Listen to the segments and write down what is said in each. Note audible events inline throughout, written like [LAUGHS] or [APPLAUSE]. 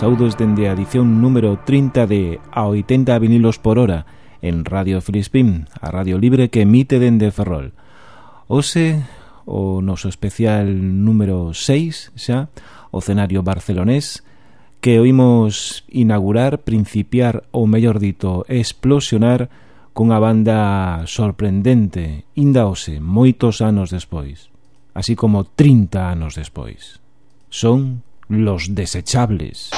Saudos dende a edición número 30 de A 80 vinilos por hora en Radio Filispín, a radio libre que emite dende Ferrol. Ose, o noso especial número 6, xa, o cenario barcelonés, que oímos inaugurar, principiar ou mellor dito, explosionar cunha banda sorprendente, inda ose, moitos anos despois, así como 30 anos despois. Son los desechables.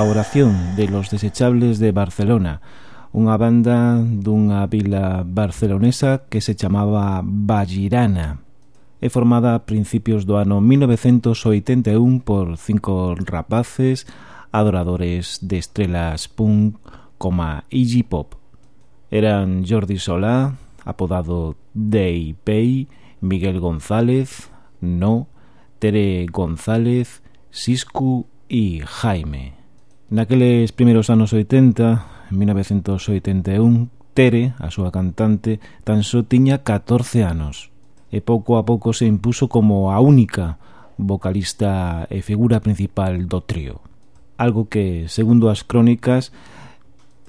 La oración de los desechables de Barcelona, unha banda dunha vila barcelonesa que se chamaba Vallirana É formada a principios do ano 1981 por cinco rapaces adoradores de estrelas punk como Iggy Pop. Eran Jordi Solá, apodado Day Pay, Miguel González, No, Tere González, Siscu y Jaime. Naqueles primeiros anos 80, en 1981, Tere, a súa cantante, tan só tiña 14 anos e pouco a pouco se impuso como a única vocalista e figura principal do trío. Algo que, segundo as crónicas,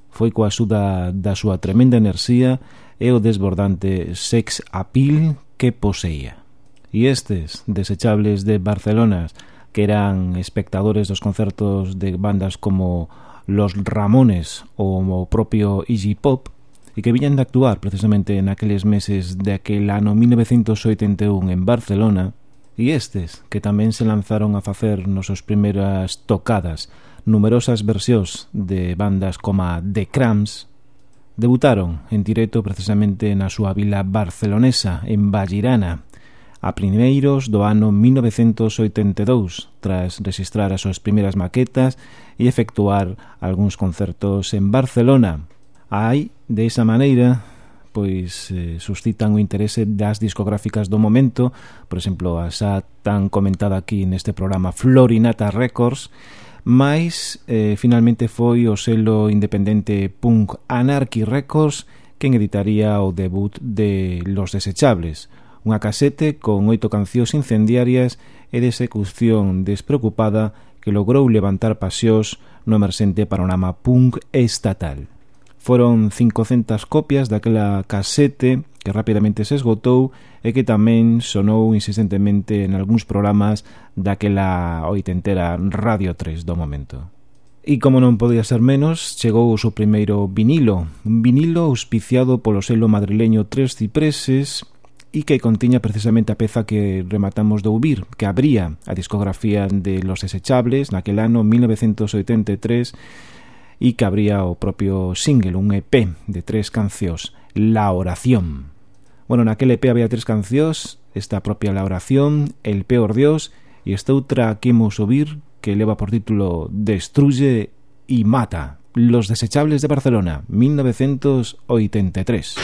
foi coa axuda da súa tremenda enerxía e o desbordante sex appeal que poseía. E estes, desechables de Barcelonas, que eran espectadores dos concertos de bandas como Los Ramones ou o propio Iggy Pop, e que viñan de actuar precisamente en aqueles meses de aquel ano 1981 en Barcelona, e estes que tamén se lanzaron a facer nos seus primeiras tocadas. Numerosas versións de bandas como The Cramps, debutaron en directo precisamente na súa vila barcelonesa, en Vallirana, a primeiros do ano 1982, tras registrar as súas primeiras maquetas e efectuar algúns concertos en Barcelona. Aí, de esa maneira, pois eh, suscitan o interese das discográficas do momento, por exemplo, a xa tan comentada aquí neste programa Florinata Records, mais eh, finalmente foi o selo independente Punk Anarchy Records quen editaría o debut de Los Desechables, unha casete con oito cancións incendiarias e de execución despreocupada que logrou levantar pasións no emerxente panorama punk estatal. Foron 500 copias daquela casete que rapidamente se esgotou e que tamén sonou insistentemente en algúns programas daquela oitentera Radio 3 do momento. E como non podía ser menos, chegou o seu primeiro vinilo, un vinilo auspiciado polo selo madrileño Tres Cipreses, e que contiña precisamente a peza que rematamos de ouvir, que abría a discografía de Los Desechables naquel ano 1983 e que abría o propio single, un EP de tres cancións, La Oración. Bueno, naquel EP había tres cancións, esta propia La Oración, El Peor Dios e esta outra que imos ouvir que leva por título Destruye y Mata, Los Desechables de Barcelona, 1983.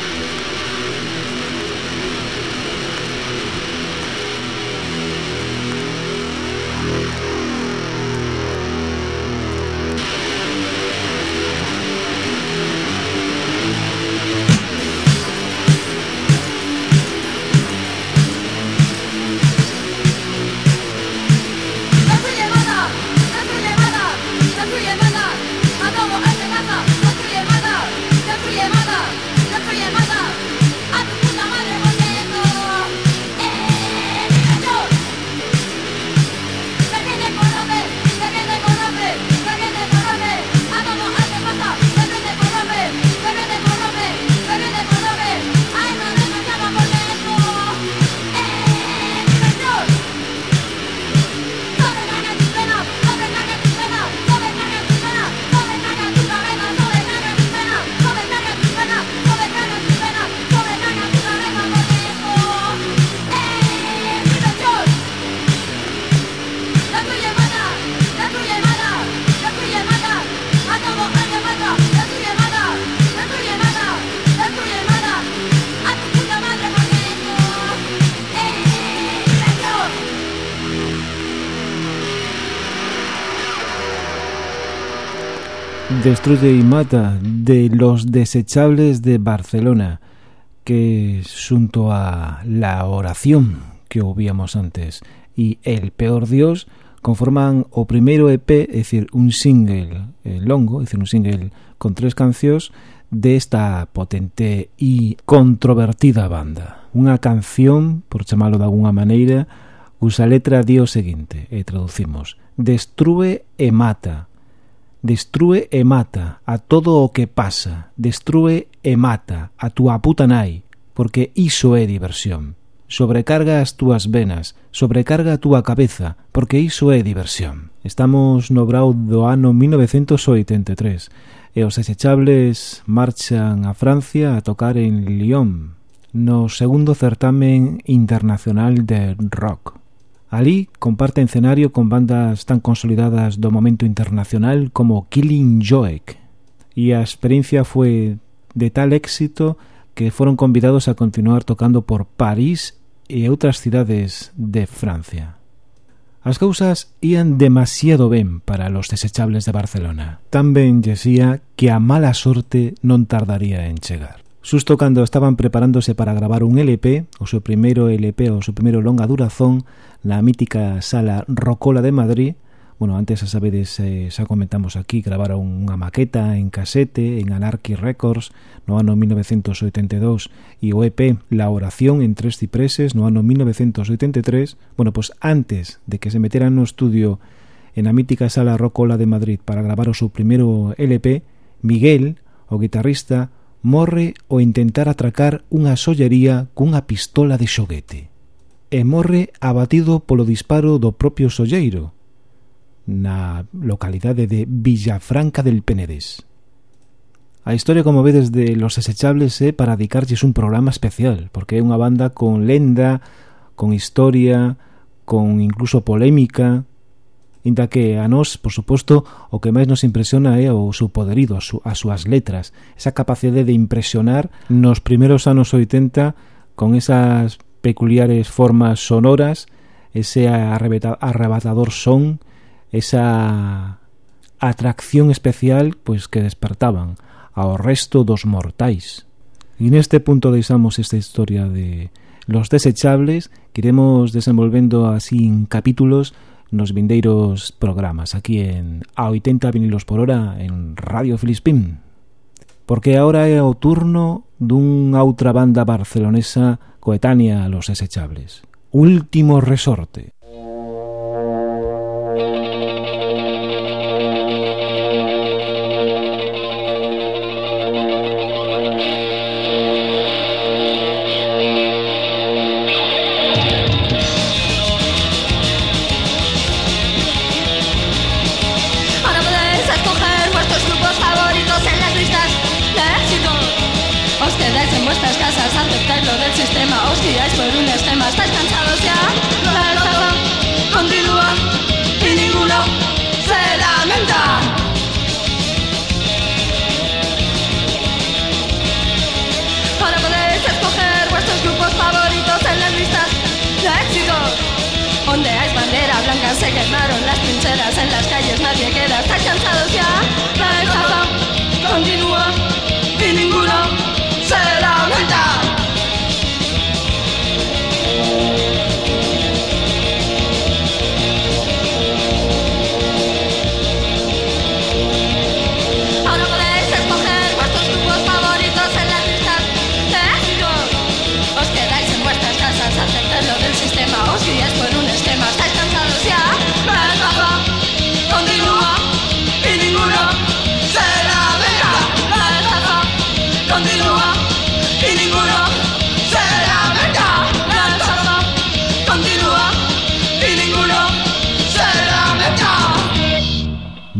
Destruye y Mata de Los Desechables de Barcelona, que junto a la oración que ouvíamos antes y El Peor Dios conforman o primeiro EP, é dicir, un single eh, longo, é dicir, un single con tres cancións desta potente e controvertida banda. Unha canción, por chamalo de alguna maneira, cusa letra di o seguinte, e traducimos, destrue e mata, Destrúe e mata a todo o que pasa. Destrúe e mata a túa puta nai, porque iso é diversión. Sobrecarga as túas venas, sobrecarga a túa cabeza, porque iso é diversión. Estamos no brau do ano 1983 e os exechables marchan a Francia a tocar en Lyon no segundo certamen internacional de rock. Alí comparte escenario con bandas tan consolidadas do momento internacional como Killing Joke e a experiencia foi de tal éxito que foron convidados a continuar tocando por París e outras cidades de Francia. As cousas ían demasiado ben para los desechables de Barcelona. Tan ben lles que a mala sorte non tardaría en chegar. Susto cando estaban preparándose para gravar un LP, o seu primeiro LP, o seu primeiro longa durazón, na mítica sala Rocola de Madrid, Bueno, antes, a sabedes, eh, xa comentamos aquí, gravaron unha maqueta en casete, en Anarchy Records, no ano 1982, e o EP La Oración en Tres Cipreses, no ano 1983. Bueno, pois antes de que se meteran no estudio en a mítica sala Rocola de Madrid para gravar o seu primeiro LP, Miguel, o guitarrista, morre ao intentar atracar unha sollería cunha pistola de xoguete e morre abatido polo disparo do propio Solleiro, na localidade de Villafranca del Penedés. A historia, como vedes, de Los Desechables é para dedicarlles un programa especial, porque é unha banda con lenda, con historia, con incluso polémica, inda que a nós, por suposto, o que máis nos impresiona é o seu poderido, as, as súas letras, esa capacidade de impresionar nos primeiros anos 80 con esas peculiares formas sonoras, ese arrebatador son, esa atracción especial pois que despertaban ao resto dos mortais. E neste punto deixamos esta historia de los desechables que iremos desenvolvendo así en capítulos nos vindeiros programas aquí en A80 vinilos por hora en Radio Filispín porque agora é o turno dunha outra banda barcelonesa coetánea a los desechables. Último resorte.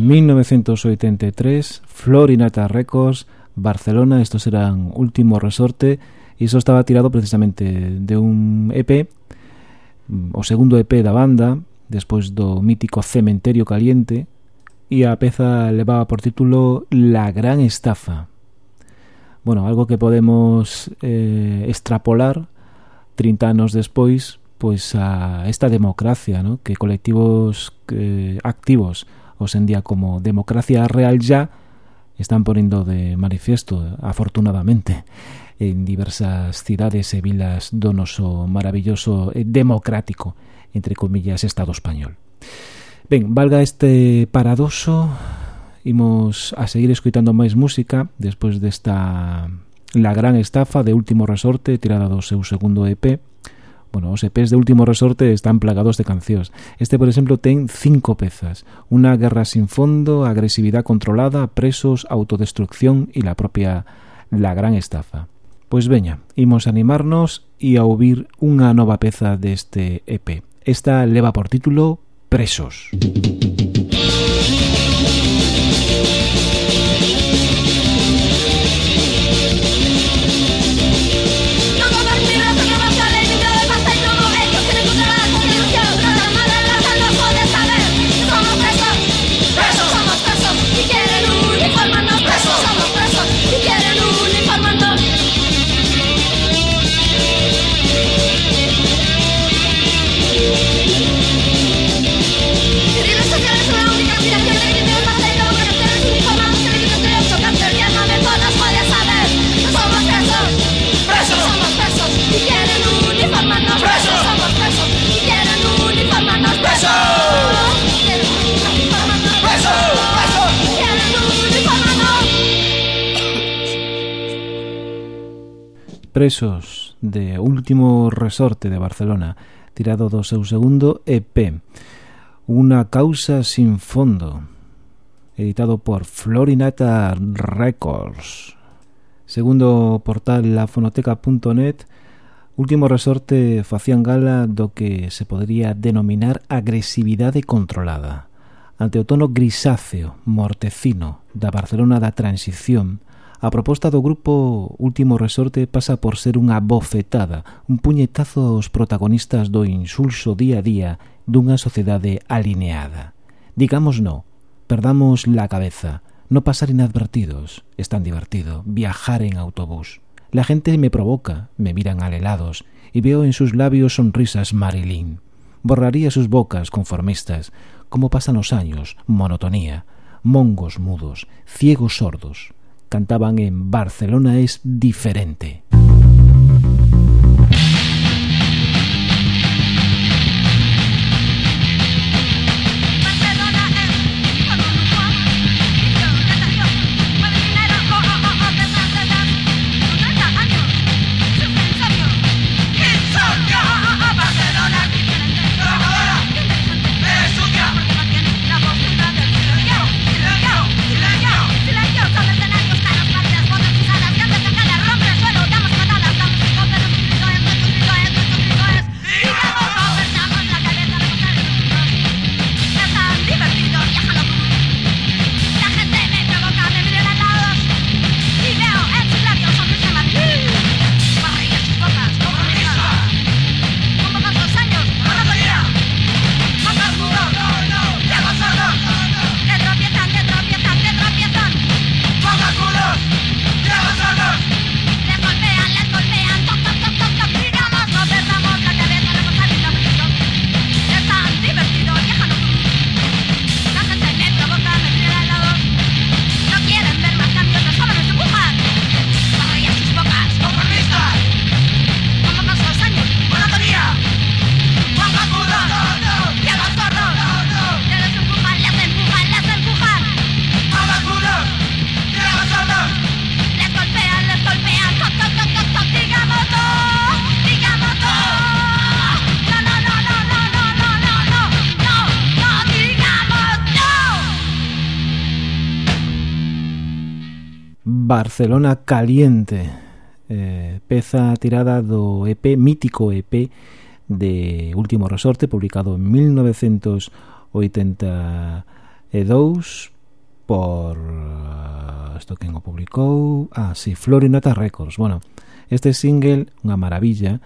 1983, Florinata Records, Barcelona, estos eran Último Resorte, e iso estaba tirado precisamente de un EP, o segundo EP da banda, despois do mítico Cementerio Caliente, e a peza levaba por título La Gran Estafa. Bueno, algo que podemos eh, extrapolar 30 anos despois pois a esta democracia, ¿no? que colectivos eh, activos os en día como democracia real ya están poniendo de manifiesto, afortunadamente, en diversas cidades e vilas do noso maravilloso e democrático, entre comillas, Estado español. Ben, valga este paradoso, imos a seguir escoitando máis música despois desta La gran estafa de último resorte tirada do seu segundo EP, Bueno, os EPs de último resorte están plagados de cancións. Este, por exemplo, ten cinco pezas. Una guerra sin fondo, agresividade controlada, presos, autodestrucción e la propia la gran estafa. Pois veña, imos animarnos e a ouvir unha nova peza deste EP. Esta leva por título Presos. Presos. Presos de Último Resorte de Barcelona, tirado do seu segundo EP, Una causa sin fondo, editado por Florinata Records. Segundo portal lafonoteca.net, Último Resorte facían gala do que se podría denominar agresividade controlada. Ante o tono grisáceo, mortecino, da Barcelona da transición, A proposta do grupo Último Resorte pasa por ser unha bofetada, un puñetazo aos protagonistas do insulso día a día dunha sociedade alineada. Digamos no, perdamos la cabeza, no pasar inadvertidos, es tan divertido, viajar en autobús. La gente me provoca, me miran alelados, y veo en sus labios sonrisas Marilyn. Borraría sus bocas conformistas, como pasan los años, monotonía, mongos mudos, ciegos sordos. Cantaban en Barcelona es diferente. Barcelona Caliente eh, peza tirada do EP, mítico EP de Último Resorte publicado en 1982 por eh, uh, isto quen o publicou? Ah, si, sí, Florinata Records. Bueno, este single, unha maravilla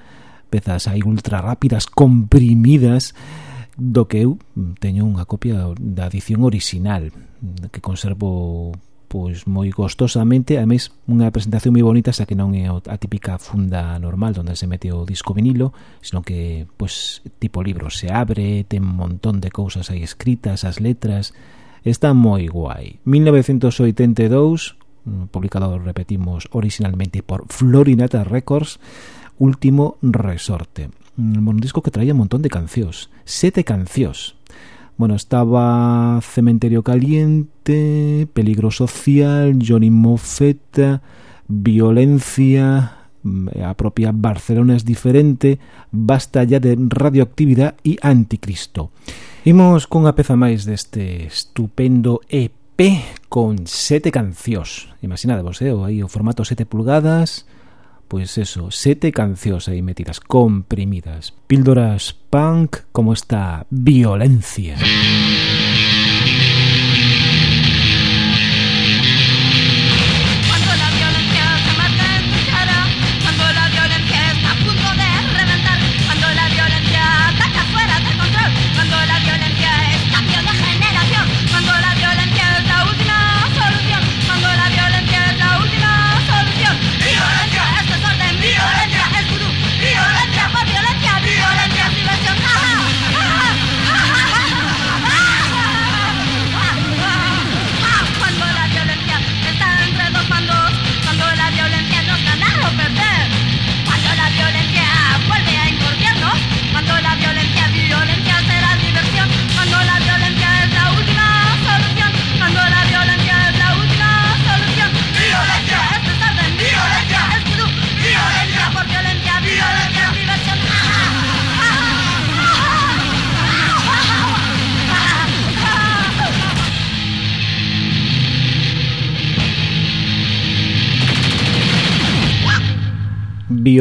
pezas aí ultra rápidas comprimidas do que eu teño unha copia da edición original que conservo pois moi gostosamente, ademais unha presentación moi bonita, xa que non é a típica funda normal onde se mete o disco vinilo, senón que pois tipo libro se abre, ten un montón de cousas aí escritas, as letras, está moi guai. 1982, mm, publicado, repetimos, originalmente por Florinata Records, Último Resorte. Un disco que traía un montón de cancións, sete cancións, Bueno, estaba Cementerio Caliente, Peligro Social, Johnny Moffetta, Violencia, mm, eh, la propia Barcelona es diferente, Basta ya de radioactividad e Anticristo. Imos cunha peza máis deste estupendo EP con sete cancións. Imaginadevos, eh, o, aí o formato sete pulgadas, Pois eso, sete cancións aí metidas, comprimidas. Píldoras punk como esta violencia.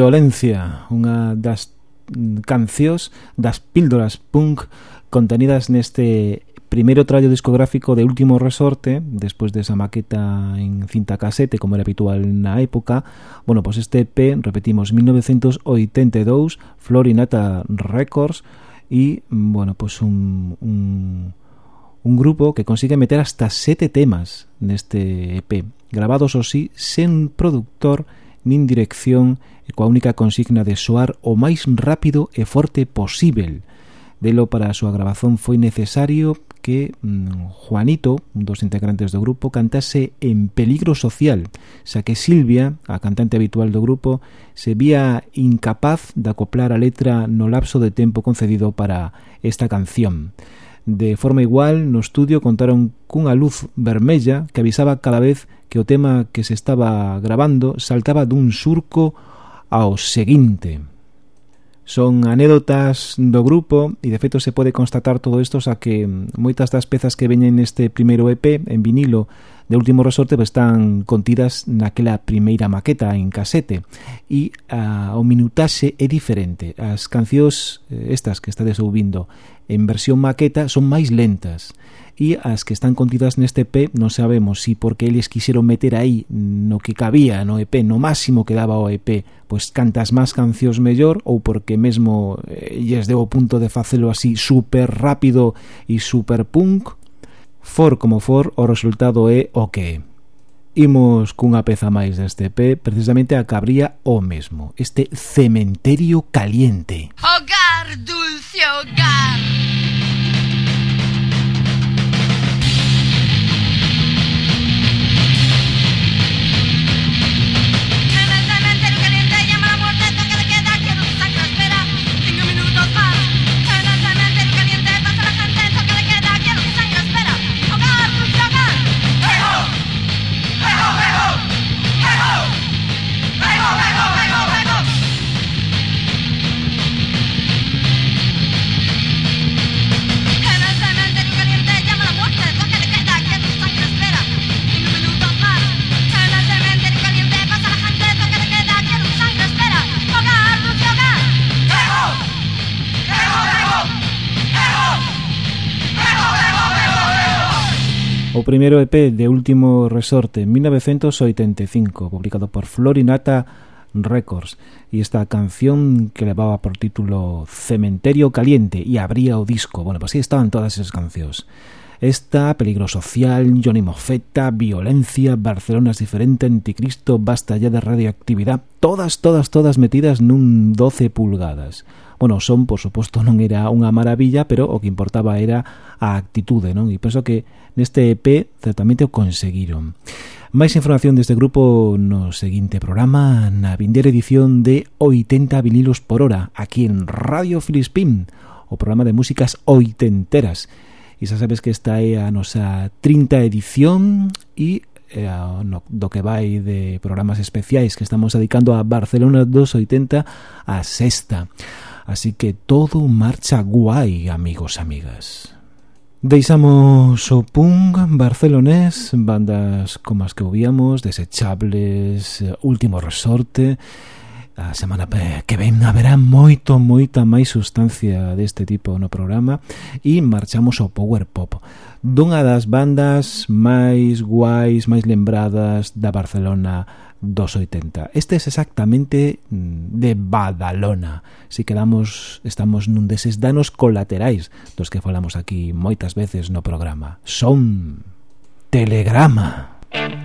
Violencia, unha das cancións das píldoras punk contenidas neste primeiro traballo discográfico de Último Resorte, despois desa maqueta en cinta casete, como era habitual na época, bueno, pois este EP, repetimos, 1982, Florinata Records, e, bueno, pois un, un, un grupo que consigue meter hasta sete temas neste EP, grabados, o sí, sen productor nin dirección e coa única consigna de soar o máis rápido e forte posible. Delo para a súa grabazón foi necesario que mm, Juanito, un dos integrantes do grupo, cantase en peligro social, xa que Silvia, a cantante habitual do grupo, se vía incapaz de acoplar a letra no lapso de tempo concedido para esta canción. De forma igual, no estudio contaron cunha luz vermella que avisaba cada vez que o tema que se estaba grabando saltaba dun surco ao seguinte. Son anécdotas do grupo e de feito se pode constatar todo isto xa que moitas das pezas que veñen neste primeiro EP en vinilo de último resorte pues, están contidas naquela primeira maqueta en casete e a, ah, o minutaxe é diferente. As cancións eh, estas que estades ouvindo en versión maqueta son máis lentas e as que están contidas neste EP non sabemos si porque eles quixeron meter aí no que cabía no EP, no máximo que daba o EP, pois cantas máis cancións mellor ou porque mesmo eh, lles deu o punto de facelo así super rápido e super punk, for como for, o resultado é o que é. Imos cunha peza máis deste EP, precisamente a cabría o mesmo, este cementerio caliente. Hogar, dulce hogar. O primeiro EP de Último Resorte, 1985, publicado por Florinata Records, e esta canción que levaba por título Cementerio Caliente e abría o disco. Bueno, pues aí estaban todas esas cancións. Esta, Peligro Social, Johnny Mofeta, Violencia, Barcelona es diferente, Anticristo, Basta ya de radioactividad, todas, todas, todas metidas nun 12 pulgadas bueno, o son, por suposto, non era unha maravilla, pero o que importaba era a actitude, non? E penso que neste EP certamente o conseguiron. Máis información deste grupo no seguinte programa na vindeira edición de 80 vinilos por hora aquí en Radio Filispín, o programa de músicas oitenteras. E xa sabes que esta é a nosa 30 edición e eh, no, do que vai de programas especiais que estamos dedicando a Barcelona 280 a sexta. Así que todo marcha guai, amigos, amigas. Deixamos o punk barcelonés, bandas como as que ouvíamos, Desechables, Último Resorte. A semana que ven haberá moito, moita máis sustancia deste tipo no programa e marchamos ao power pop. Dunha das bandas máis guais, máis lembradas da Barcelona dos 80. es exactamente mm, de Badalona. Si quedamos, estamos nun deses danos colaterais dos que falamos aquí moitas veces no programa. Son Telegrama. Telegrama.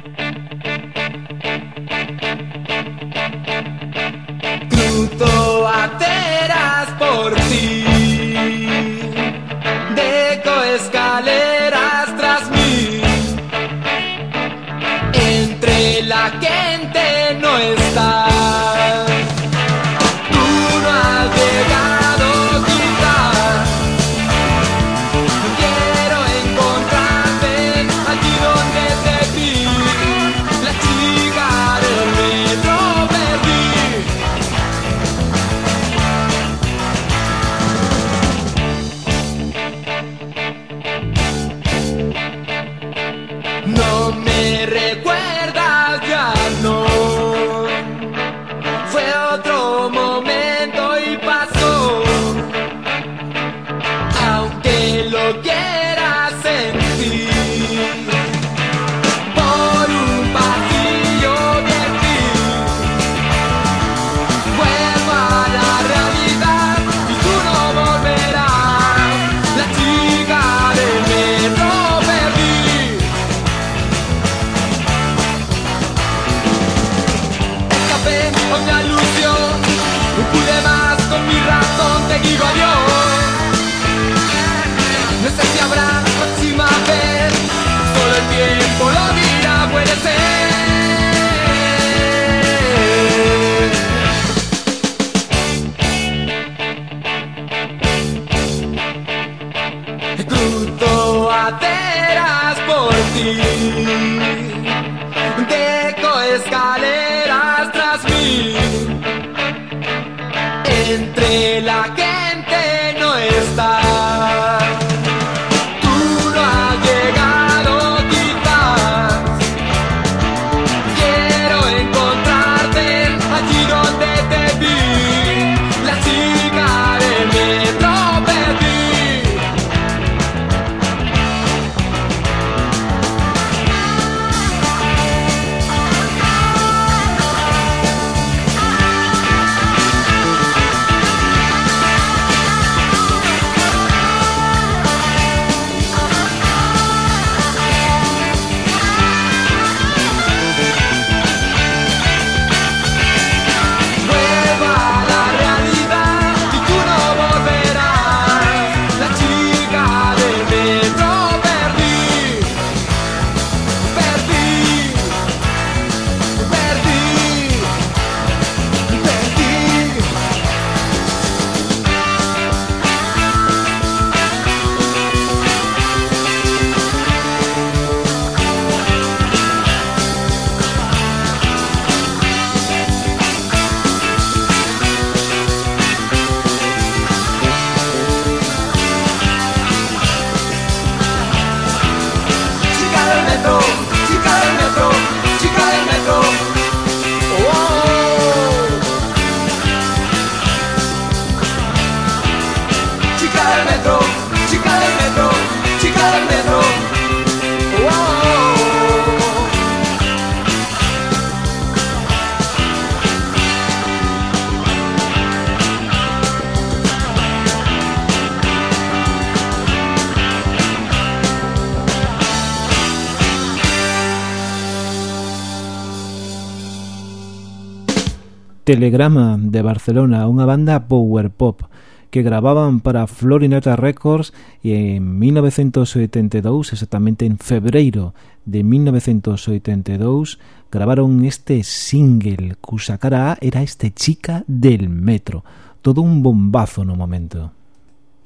Telegrama de Barcelona, unha banda power pop que gravaban para Florinata Records e en 1982, exactamente en febreiro de 1982, gravaron este single cusa cara A era este chica del metro. Todo un bombazo no momento.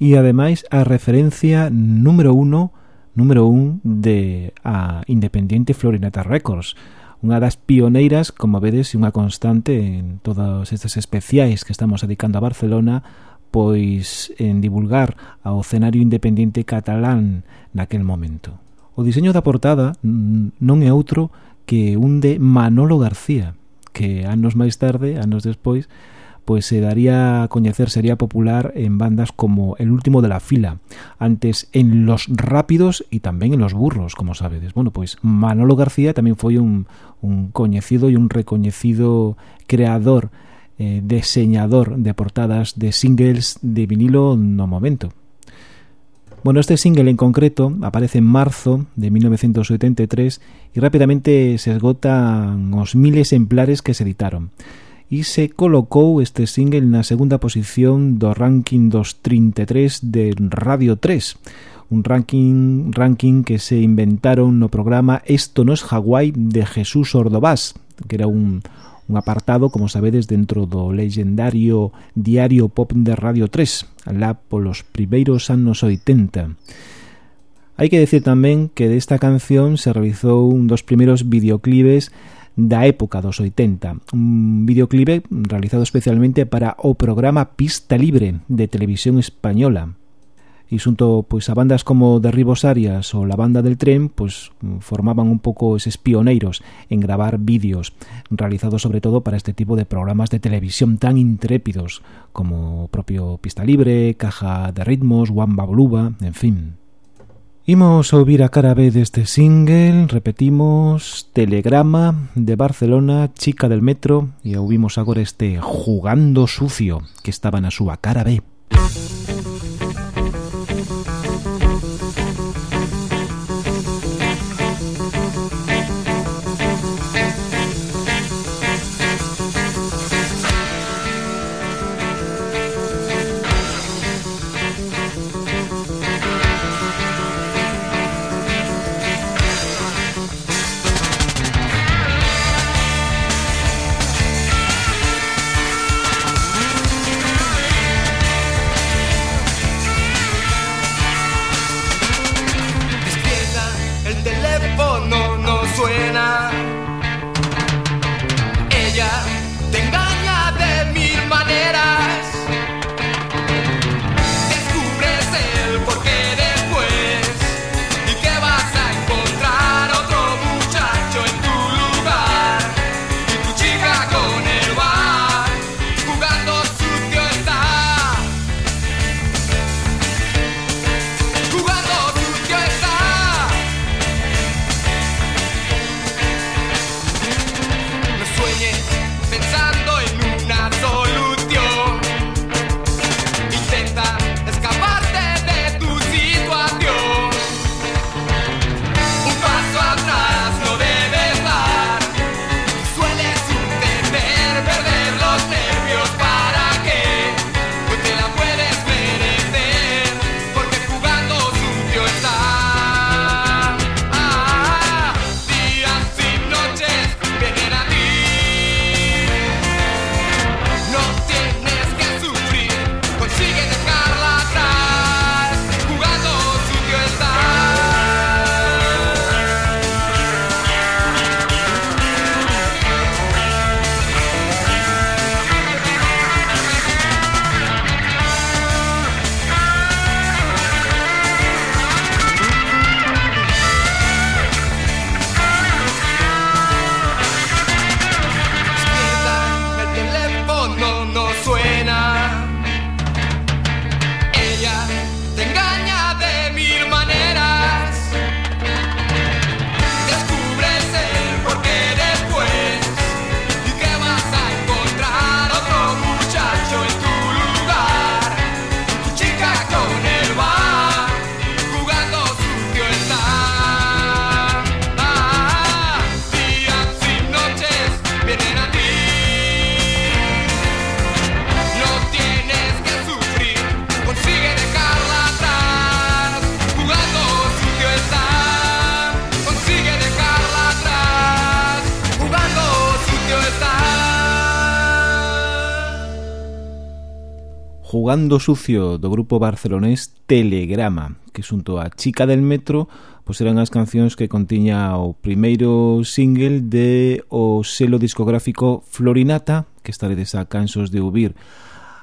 E ademais a referencia número 1 número 1 de a Independiente Florinata Records unha das pioneiras, como vedes, e unha constante en todos estes especiais que estamos dedicando a Barcelona pois en divulgar ao cenario independente catalán naquel momento. O diseño da portada mm, non é outro que un de Manolo García, que anos máis tarde, anos despois, pues se daría a coñecer, sería popular en bandas como El último de la fila, antes en Los Rápidos y tamén en Los Burros, como sabedes. Bueno, pois Manolo García tamén foi un, coñecido e un recoñecido creador, eh, deseñador de portadas de singles de vinilo no momento. Bueno, este single en concreto aparece en marzo de 1973 e rápidamente se esgotan os mil exemplares que se editaron se colocou este single na segunda posición do ranking dos 33 de Radio 3 un ranking, ranking que se inventaron no programa Esto no es Hawái de Jesús Ordovás que era un, un apartado, como sabedes, dentro do legendario Diario Pop de Radio 3 alá polos primeiros anos 80 Hai que decir tamén que desta canción se realizou un dos primeiros videoclipes da época dos 80. Un videoclipe realizado especialmente para o programa Pista Libre de Televisión Española. E xunto pois a bandas como Derribos Arias ou La Banda del Tren, pois formaban un pouco eses pioneiros en gravar vídeos realizados sobre todo para este tipo de programas de televisión tan intrépidos como o propio Pista Libre, Caja de Ritmos, Wamba Bluba, en fin. Imos ouvir a cara B deste single, repetimos, Telegrama de Barcelona, Chica del Metro, e ouvimos agora este Jugando Sucio, que estaba na súa cara B. Música Jugando Sucio do grupo barcelonés Telegrama, que xunto a Chica del Metro pois eran as cancións que contiña o primeiro single de o selo discográfico Florinata, que estaredes a cansos de ouvir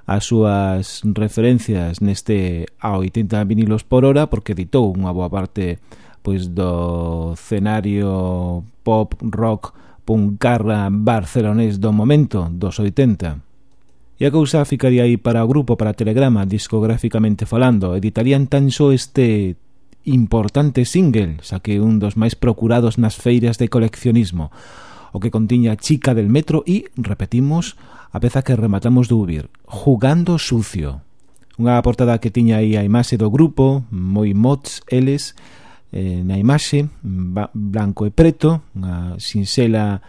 as súas referencias neste a 80 vinilos por hora porque editou unha boa parte pois do cenario pop rock puncarra barcelonés do momento dos 80. E a cousa ficaría aí para o grupo, para Telegrama, discográficamente falando. Editarían tan só este importante single, xa que un dos máis procurados nas feiras de coleccionismo, o que contiña Chica del Metro e, repetimos, a peza que rematamos de Ubir, Jugando Sucio. Unha portada que tiña aí a imaxe do grupo, moi mods eles, eh, na imaxe, blanco e preto, unha sinxela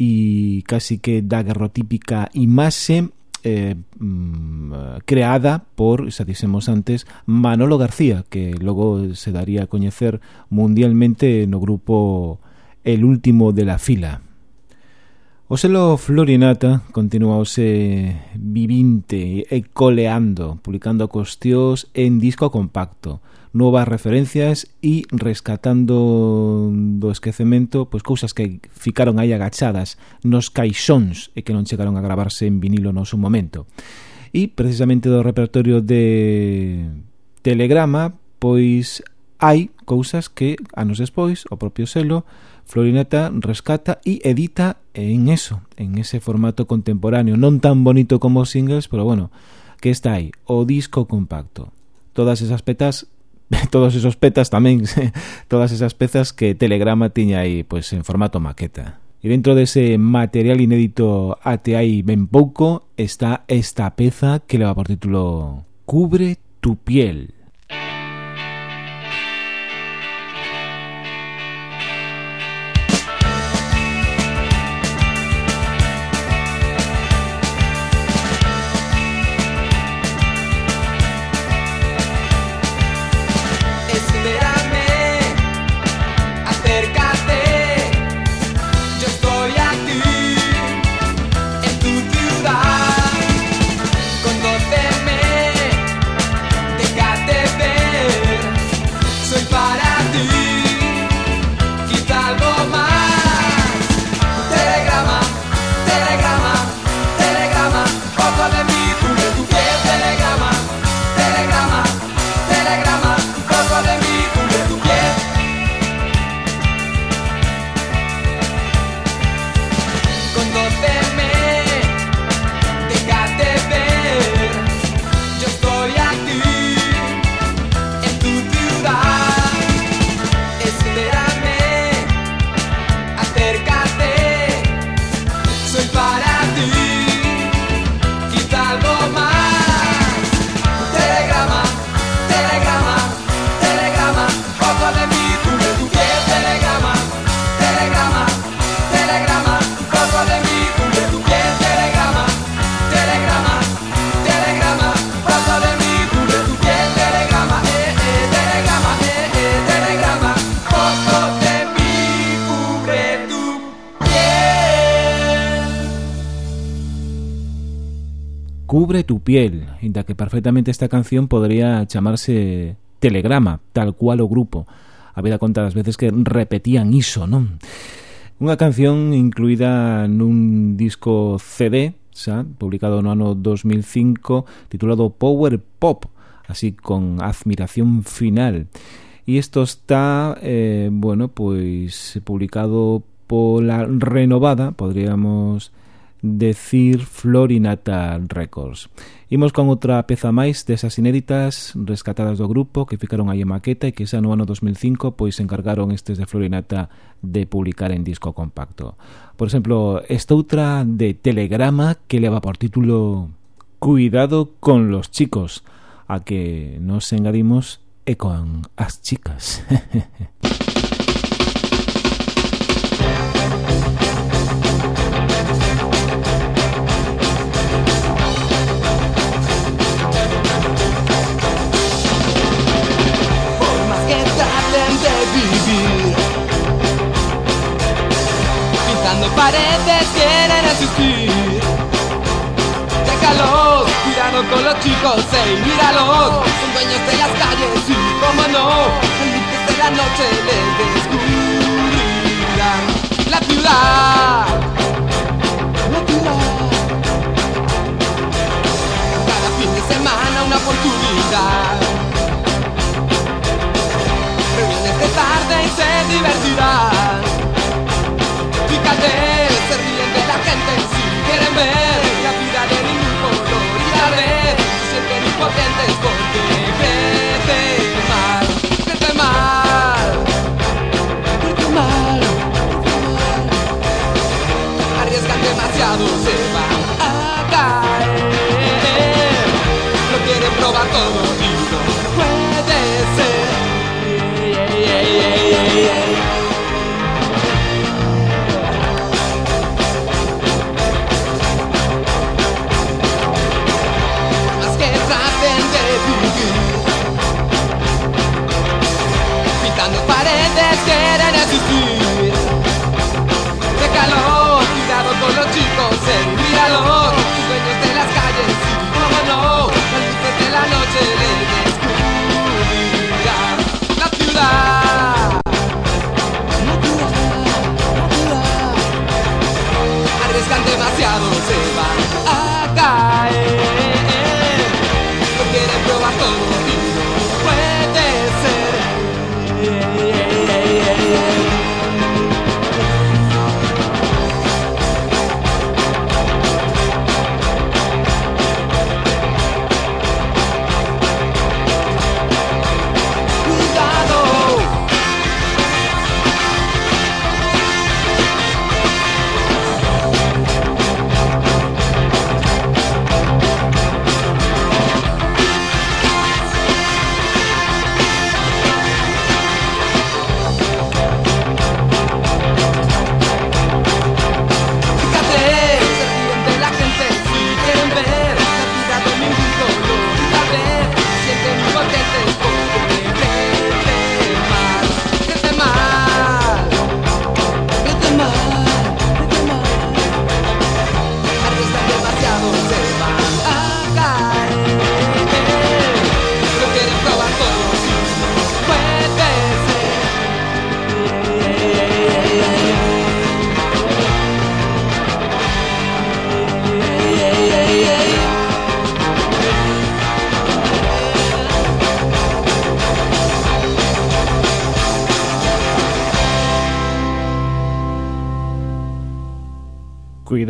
e casi que daguerrotípica imaxe, eh, mm, creada por, xa dixemos antes, Manolo García, que logo se daría a coñecer mundialmente no grupo El Último de la Fila. O selo Florinata continuouse vivinte e coleando, publicando cuestións en disco compacto, novas referencias e rescatando do esquecemento pois cousas que ficaron aí agachadas nos caixóns e que non chegaron a gravarse en vinilo no seu momento. E precisamente do repertorio de Telegrama pois hai cousas que anos despois o propio selo Florineta rescata e edita en eso, en ese formato contemporáneo, non tan bonito como os singles, pero bueno, que está aí, o disco compacto. Todas esas petas [LAUGHS] todos esos petas tamén, [LAUGHS] todas esas pezas que Telegrama tiña aí pois en formato maqueta. E dentro dese material inédito até aí ben pouco está esta peza que leva por título Cubre tu piel. inda que perfectamente esta canción podría chamarse Telegrama, tal cual o grupo. Habida conta das veces que repetían iso, non? Unha canción incluída nun disco CD, xa, publicado no ano 2005, titulado Power Pop, así con admiración final. E isto está, eh, bueno, pois publicado pola renovada, podríamos decir Florinata Records. Imos con outra peza máis desas inéditas rescatadas do grupo que ficaron aí en maqueta e que xa no ano 2005 pois encargaron estes de Florinata de publicar en disco compacto. Por exemplo, esta outra de Telegrama que leva por título Cuidado con los chicos, a que nos engadimos e con as chicas. Jejeje. [LAUGHS] con los chicos, ey, míralos, son dueños de las calles y, como no, antes de la noche les descubrirán la ciudad. La ciudad. Cada fin de semana una oportunidad. De tarde y se divertirán.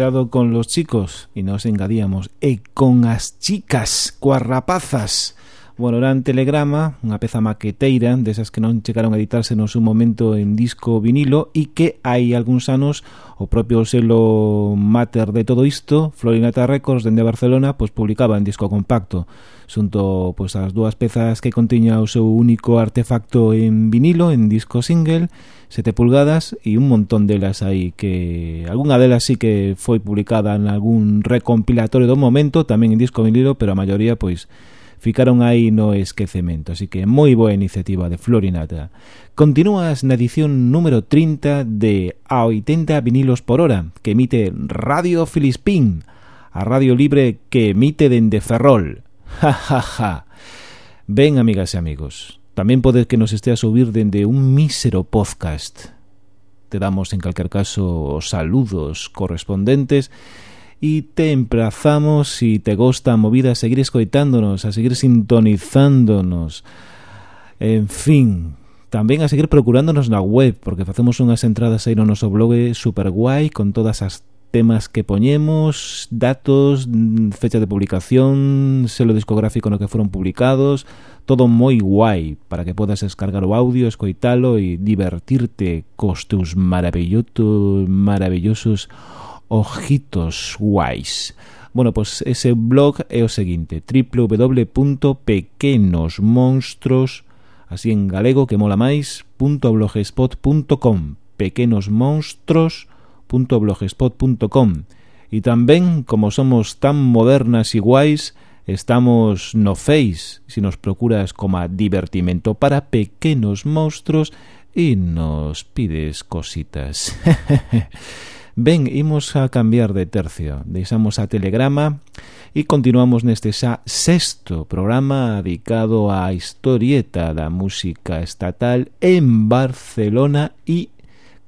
cuidado con los chicos, e nos engadíamos, e con as chicas, coas rapazas, Bueno, era Telegrama, unha peza maqueteira desas que non chegaron a editarse no seu momento en disco vinilo e que hai algúns anos o propio selo mater de todo isto, Florinata Records dende Barcelona, pois publicaba en disco compacto xunto pois as dúas pezas que contiña o seu único artefacto en vinilo, en disco single 7 pulgadas e un montón delas aí que algunha delas sí que foi publicada en algún recompilatorio do momento, tamén en disco vinilo, pero a maioría pois ficaron aí no esquecemento. Así que moi boa iniciativa de Florinata. Continúas na edición número 30 de A 80 vinilos por hora, que emite Radio Filispín, a radio libre que emite dende Ferrol. [LAUGHS] Ja, ja, ja. Ben, amigas e amigos, tamén podes que nos esteas ouvir dende un mísero podcast. Te damos, en calquer caso, os saludos correspondentes e e te emprazamos, si te gosta a movida, a seguir escoitándonos, a seguir sintonizándonos, en fin, tamén a seguir procurándonos na web, porque facemos unhas entradas aí no noso blog eh, super guai con todas as temas que poñemos, datos, fecha de publicación, selo discográfico no que foron publicados, todo moi guai para que podas descargar o audio, escoitalo e divertirte cos teus maravillosos, maravillosos ojitos guais. Bueno, pues ese blog é o seguinte, www.pequenosmonstros, así en galego que mola máis, .blogspot.com, pequenosmonstros.blogspot.com. E tamén, como somos tan modernas e guais, estamos no Face, si nos procuras como divertimento para pequenos monstros e nos pides cositas. [LAUGHS] Ben, imos a cambiar de tercio. Deixamos a Telegrama e continuamos neste xa sexto programa dedicado á historieta da música estatal en Barcelona e,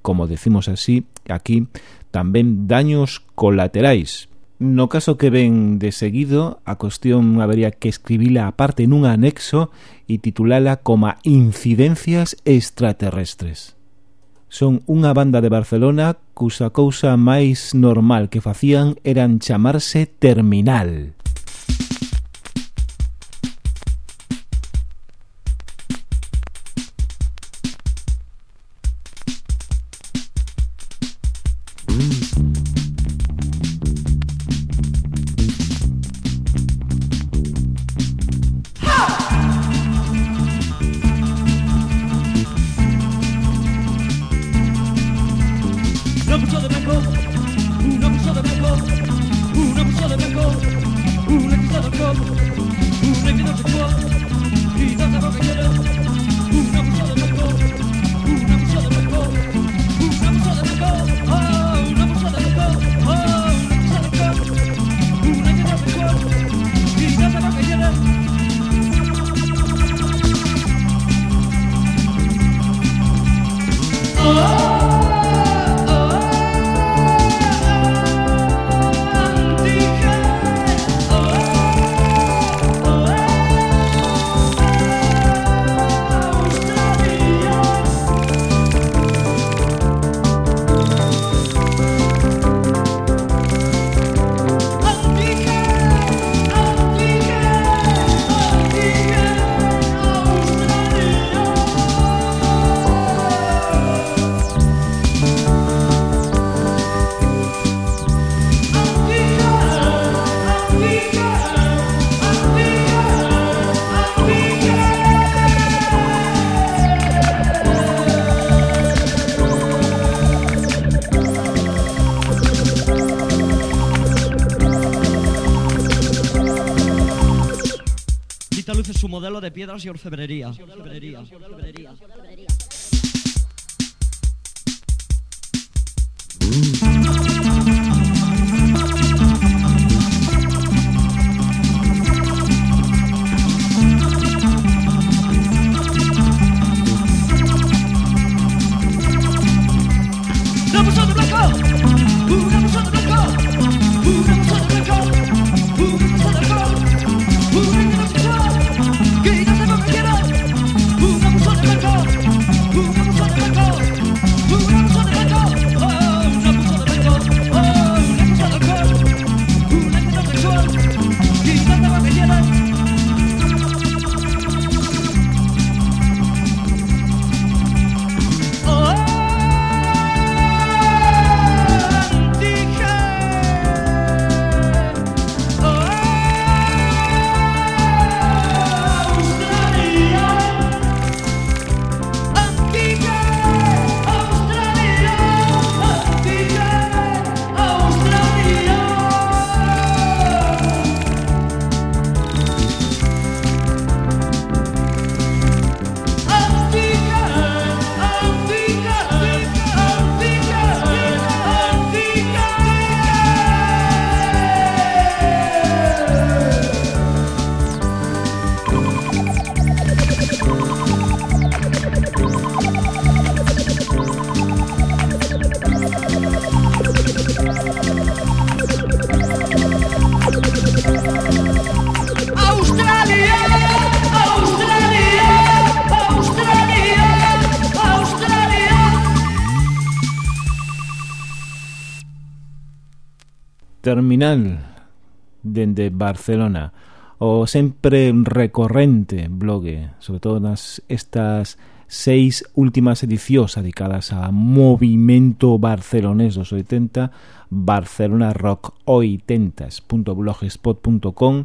como decimos así, aquí tamén daños colaterais. No caso que ven de seguido, a cuestión habería que escribila aparte nun anexo e titulala como Incidencias extraterrestres. Son unha banda de Barcelona cusa cousa máis normal que facían eran chamarse Terminal. luce su modelo de piedras y orfebrería. orfebrería. final dende Barcelona o sempre recorrente blogue, sobre todo nas estas seis últimas edicións dedicadas a movimento barcelonés dos 80, Barcelona Rock 80s.blogspot.com,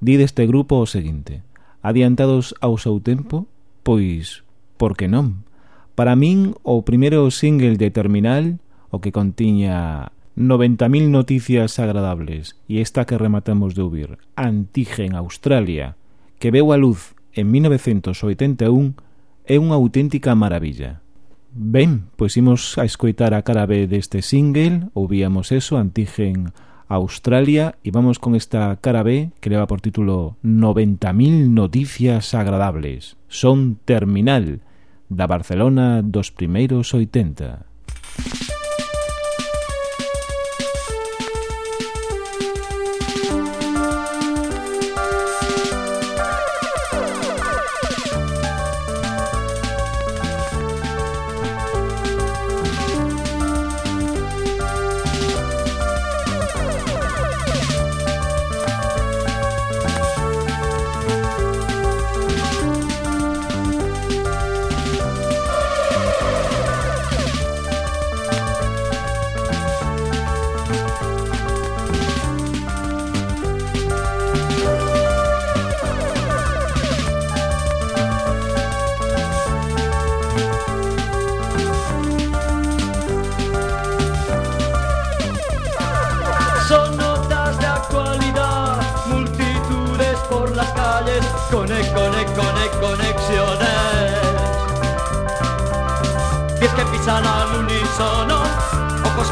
di deste grupo o seguinte: Adiantados ao seu tempo, pois por que non? Para min o primeiro single de Terminal, o que contiña 90.000 noticias agradables e esta que rematamos de ouvir, Antige en Australia, que veu a luz en 1981, é unha auténtica maravilla. Ben, pois imos a escoitar a cara B deste single, ouvíamos eso, Antigen Australia, e vamos con esta cara B que leva por título 90.000 noticias agradables. Son Terminal, da Barcelona dos primeiros 80.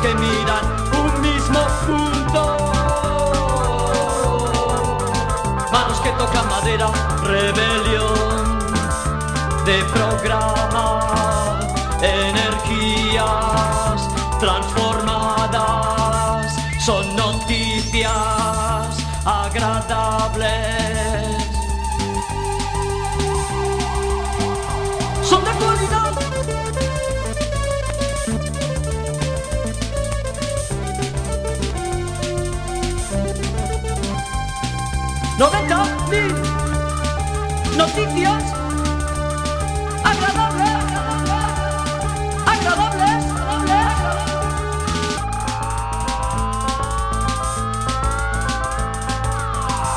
que miran un mismo punto. Manos que tocan madera, rebelión de programa, energías transformadas, son noticias agradables. 90 mil noticias agradables, agradables, agradables.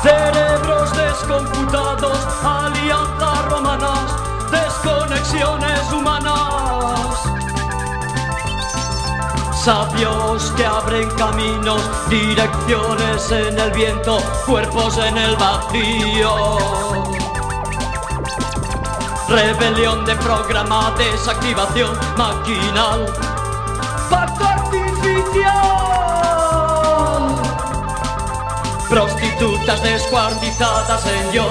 Cerebros descomputados, alianzas romanas, desconexiones. Sabios que abren caminos, direcciones en el viento, cuerpos en el vacío. Rebelión de programa, desactivación maquinal, pacto artificial. Prostitutas descuartizadas en yo.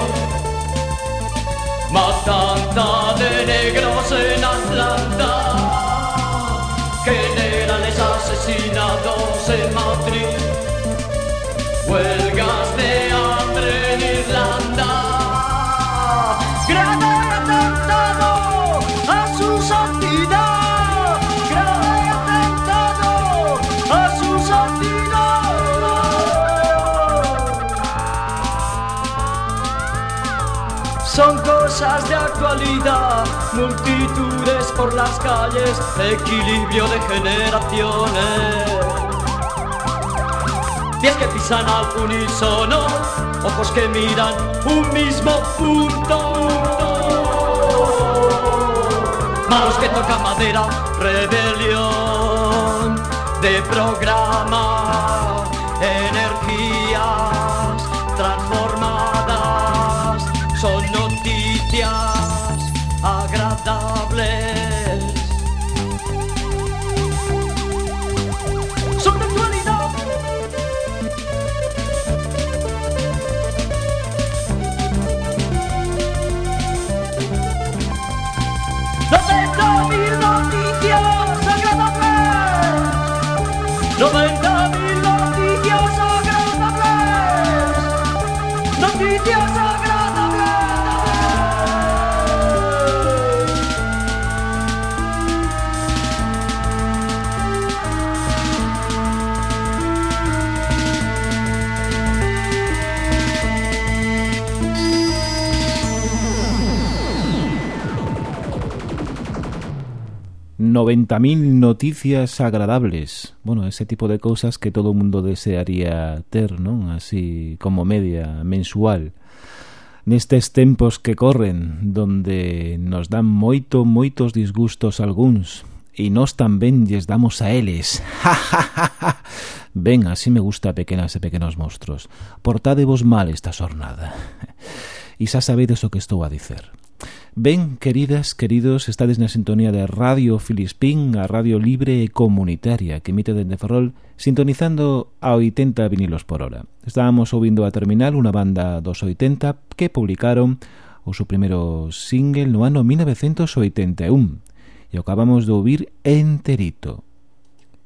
Matanza de negros en Atlanta asesinados en Madrid, huelgas de hambre en Irlanda, cosas de actualidad, multitudes por las calles, equilibrio de generaciones. Pies que pisan al unísono, ojos que miran un mismo punto. Manos que tocan madera, rebelión de programa, 90.000 noticias agradables. Bueno, ese tipo de cosas que todo o mundo desearía ter, non? Así como media mensual. Nestes tempos que corren, donde nos dan moito, moitos disgustos algúns, e nós tamén lles damos a eles. [LAUGHS] Ja, así me gusta pequenas e pequenos monstruos. Portadevos mal esta xornada. [LAUGHS] E xa sabedes o que estou a dicer. Ben, queridas, queridos, estades na sintonía de Radio Filispín, a radio libre e comunitaria que emite dende Ferrol, sintonizando a 80 vinilos por hora. Estábamos ouvindo a Terminal, unha banda dos 80 que publicaron o seu primeiro single no ano 1981 e acabamos de ouvir enterito.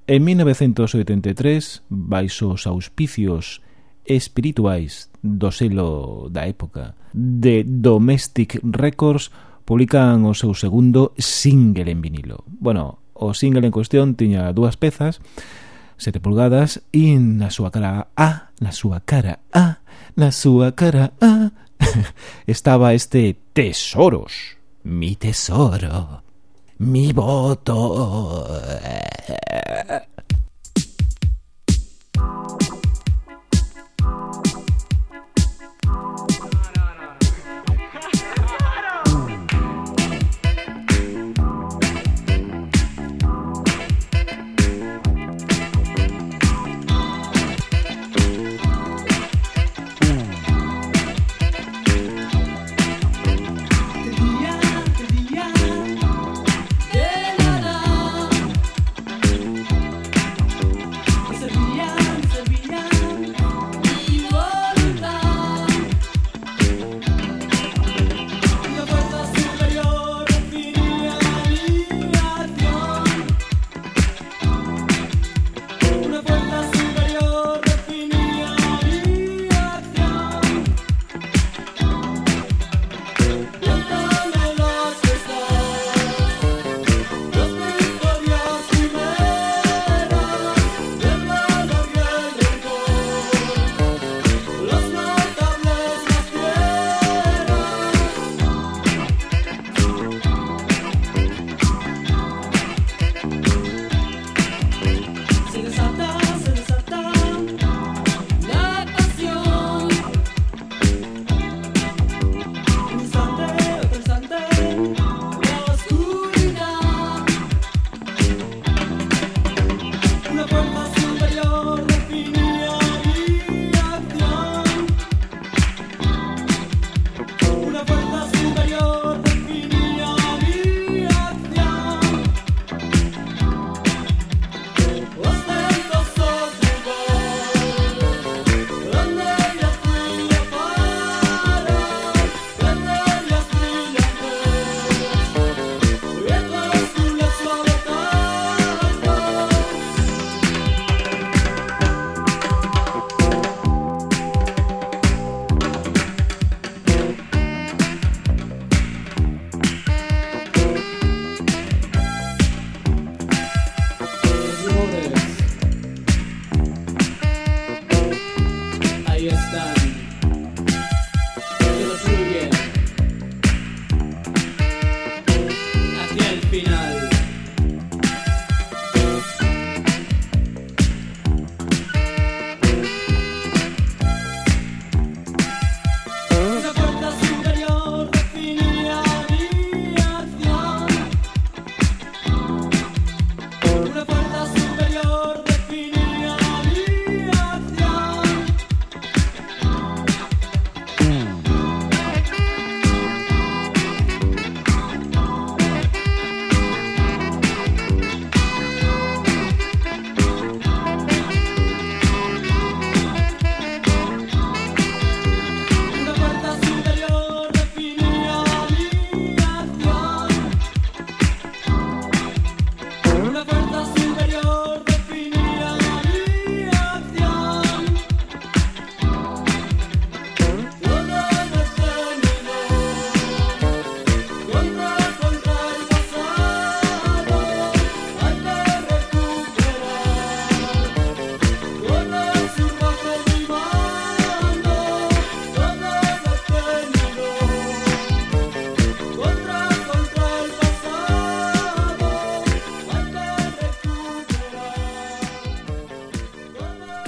En 1983, baixo os auspicios espirituais do selo da época de Domestic Records publican o seu segundo single en vinilo. Bueno, o single en cuestión tiña dúas pezas, 7 pulgadas e na súa cara A, na súa cara A, na súa cara A [LAUGHS] estaba este Tesoros, mi tesoro, mi voto.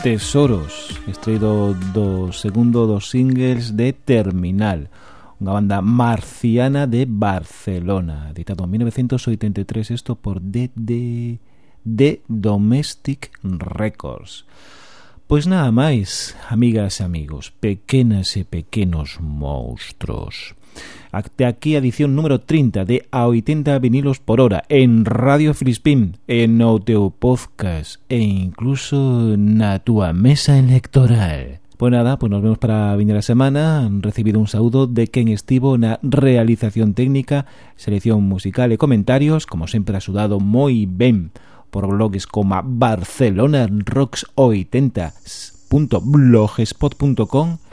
Tesoros. Extraído do segundo dos singles de Terminal Unha banda marciana de Barcelona Editado en 1983 Isto por DD de Domestic Records. Pois nada máis, amigas e amigos Pequenas e pequenos monstruos. Até aquí a edición número 30 de A 80 vinilos por hora en Radio Filispín, en o teu podcast e incluso na túa mesa electoral. Pois nada, pois nos vemos para a viñera semana. Han recibido un saúdo de quen estivo na realización técnica, selección musical e comentarios, como sempre ha sudado moi ben por blogs como Barcelona Rocks 80.blogspot.com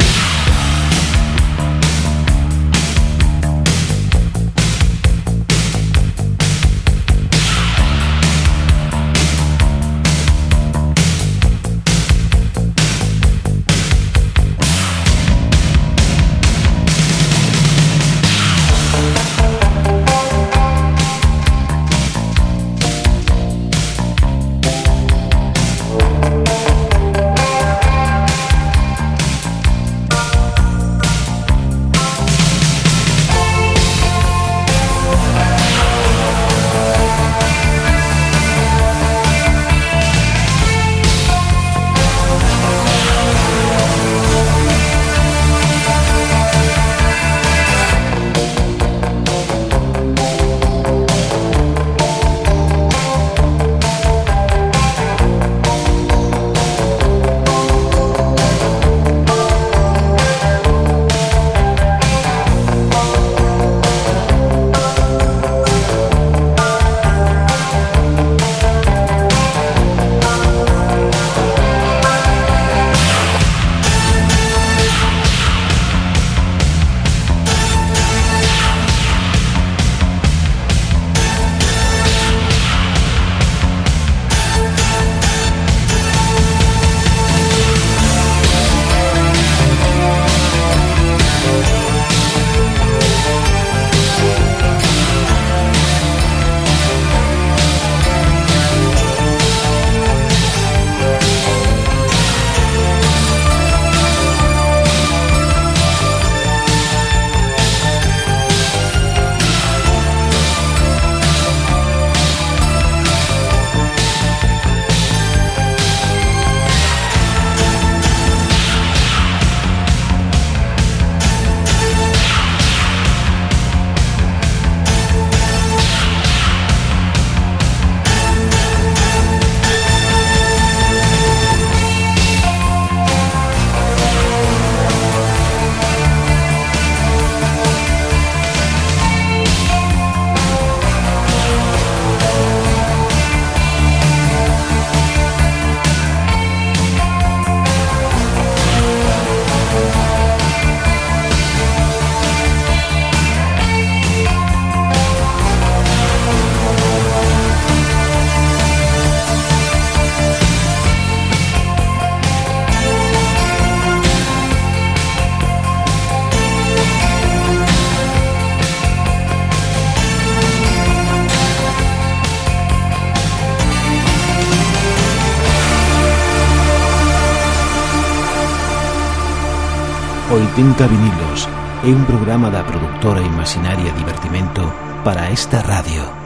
Tinta Vinilos é un programa da productora Imaginaria Divertimento para esta radio.